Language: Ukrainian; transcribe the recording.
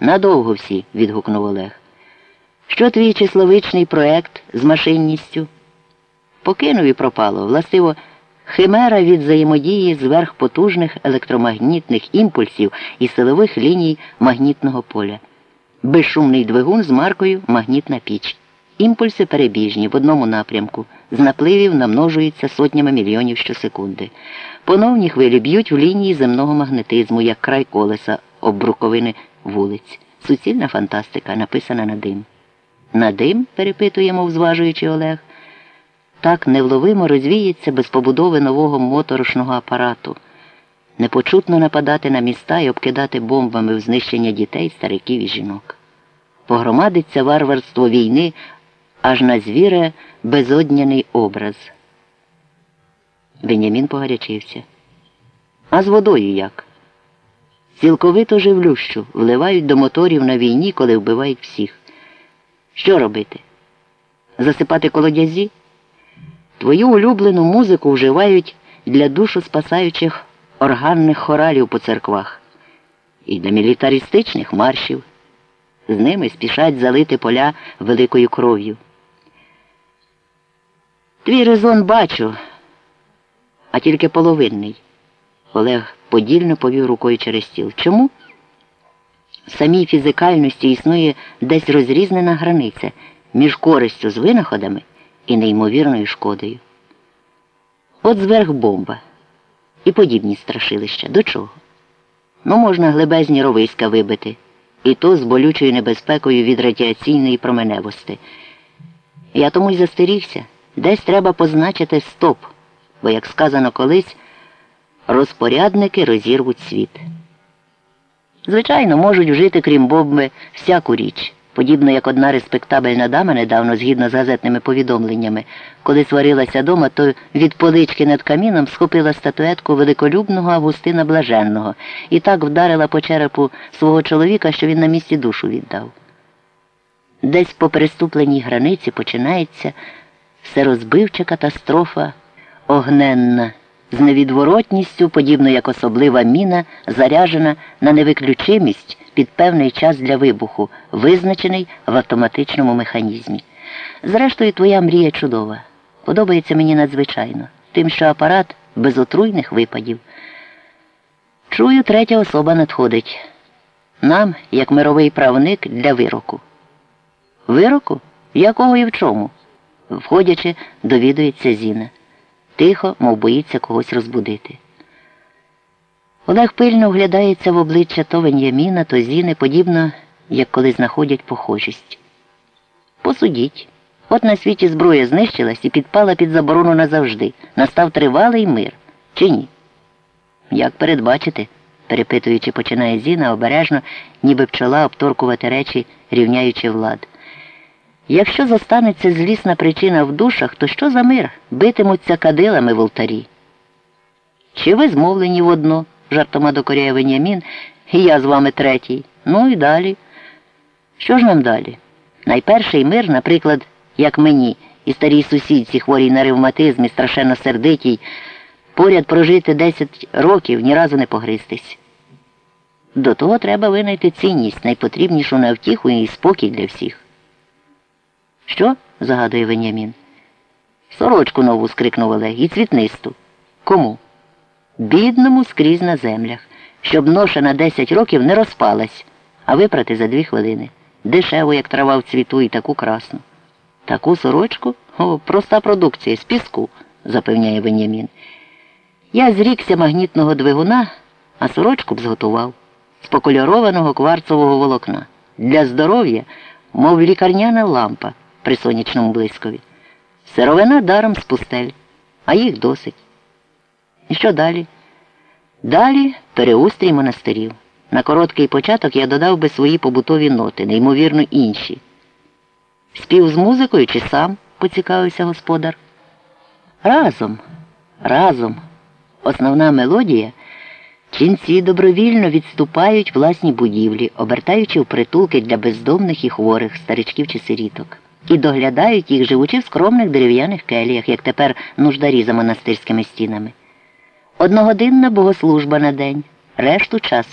Надовго всі, відгукнув Олег. Що твій числовичний проект з машинністю? Покинув і пропало. Властиво, химера від взаємодії зверхпотужних електромагнітних імпульсів і силових ліній магнітного поля. Безшумний двигун з маркою Магнітна піч. Імпульси перебіжні в одному напрямку. З напливів намножуються сотнями мільйонів щосекунди. Поновні хвилі б'ють в лінії земного магнетизму, як край колеса об бруковини вулиць. Суцільна фантастика, написана на дим. На дим? перепитуємо, зважуючи Олег. Так невловимо розвіється без побудови нового моторошного апарату, непочутно нападати на міста і обкидати бомбами в знищення дітей, стариків і жінок. Погромадиться варварство війни аж на звіре безодняний образ. Венямін погарячився. А з водою як? Цілковито живлющу вливають до моторів на війні, коли вбивають всіх. Що робити? Засипати колодязі? Твою улюблену музику вживають для душоспасаючих органних хоралів по церквах і для мілітаристичних маршів. З ними спішать залити поля великою кров'ю. Твій резон бачу, а тільки половинний. Олег подільно повів рукою через стіл. Чому? В самій фізикальності існує десь розрізнена границя між користю з винаходами і неймовірною шкодою. От зверх бомба і подібні страшилища. До чого? Ну, можна глибезні ровиська вибити, і то з болючою небезпекою від радіаційної променевості. Я тому й застерігся, десь треба позначити стоп, бо, як сказано колись, розпорядники розірвуть світ. Звичайно, можуть вжити, крім бомби, всяку річ, подібно як одна респектабельна дама недавно, згідно з газетними повідомленнями, коли сварилася дома, то від полички над каміном схопила статуетку великолюбного Августина Блаженного і так вдарила по черепу свого чоловіка, що він на місці душу віддав. Десь по переступленій границі починається всерозбивча катастрофа огненна з невідворотністю, подібно як особлива міна, заряжена на невиключимість під певний час для вибуху, визначений в автоматичному механізмі. Зрештою, твоя мрія чудова. Подобається мені надзвичайно, тим, що апарат без отруйних випадів. Чую, третя особа надходить. Нам, як мировий правник, для вироку. Вироку? Якого і в чому? Входячи, довідується Зіна тихо, мов боїться когось розбудити. Олег пильно вглядається в обличчя то Вен'яміна, то Зіни, подібно, як коли знаходять похожість. Посудіть. От на світі зброя знищилась і підпала під заборону назавжди. Настав тривалий мир. Чи ні? Як передбачити? перепитуючи, починає Зіна обережно, ніби пчола обторкувати речі, рівняючи влад. Якщо застанеться злісна причина в душах, то що за мир? Битимуться кадилами в алтарі. Чи ви змовлені в одно, жартома докоряє Венямін, і я з вами третій. Ну і далі. Що ж нам далі? Найперший мир, наприклад, як мені, і старій сусідці, хворій на ревматизм і страшенно сердитій, поряд прожити 10 років, ні разу не погристись. До того треба винайти цінність, найпотрібнішу на втіху і спокій для всіх. Що? загадує Венямін. Сорочку нову скрикнув Олег і цвітнисту. Кому? Бідному скрізь на землях, щоб ноша на 10 років не розпалась, а випрати за дві хвилини. Дешево, як трава в цвіту, і таку красну. Таку сорочку? О, проста продукція, з піску, запевняє Венямін. Я зрікся магнітного двигуна, а сорочку б зготував з покольорованого кварцового волокна. Для здоров'я, мов лікарняна лампа при сонячному блискові. Сировина даром з пустель, а їх досить. І що далі? Далі переустрій монастирів. На короткий початок я додав би свої побутові ноти, неймовірно інші. Спів з музикою чи сам, поцікавився господар. Разом, разом. Основна мелодія. Ченці добровільно відступають власні будівлі, обертаючи в притулки для бездомних і хворих, старичків чи сиріток і доглядають їх, живучи в скромних дерев'яних келіях, як тепер нуждарі за монастирськими стінами. Одногодинна богослужба на день, решту часу